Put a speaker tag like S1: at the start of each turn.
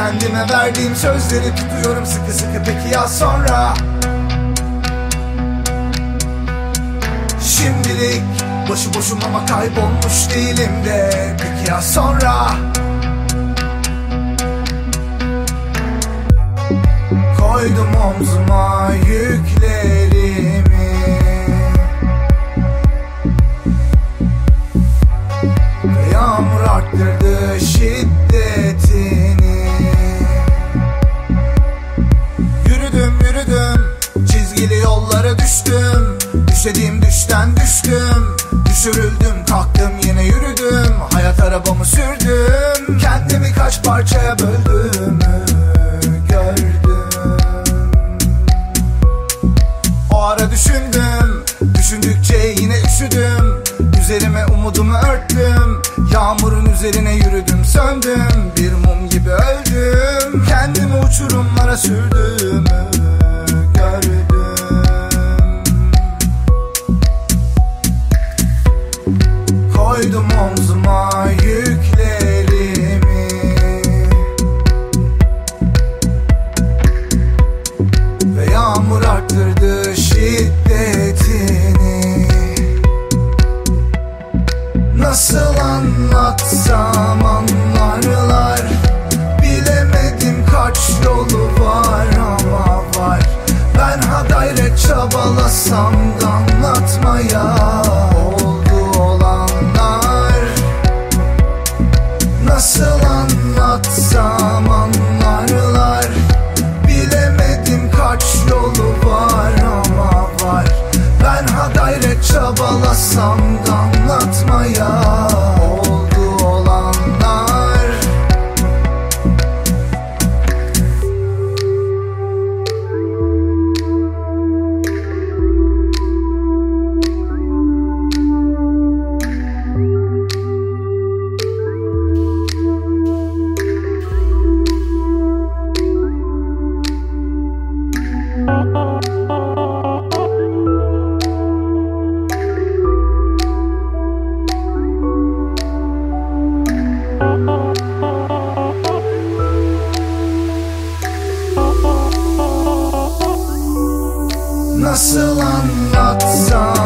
S1: Kendime verdiğim sözleri tutuyorum sıkı sıkı. Peki ya sonra? Şimdilik boşu boşum ama kaybolmuş değilim de. Peki ya sonra? Koydum omzuma yüklerimi. Yağmur arttırdı şiddetini Düşediğim düşten düştüm Düşürüldüm kalktım yine yürüdüm. Hayat arabamı sürdüm. Kendimi kaç parçaya böldüğümü gördüm. O ara düşündüm Düşündükçe yine üşüdüm. Üzerime umudumu örttüm. Yağmurun üzerine yürüdüm söndüm. Bir mum gibi öldüm Koydum omzuma yüklerimi. Ve yağmur arttırdı şiddetini. Nasıl anlatsam anlarlar. Bilemedim kaç yolu var ama var. Ben ha gayret çabalasam da anlatsam Nasıl anlatsam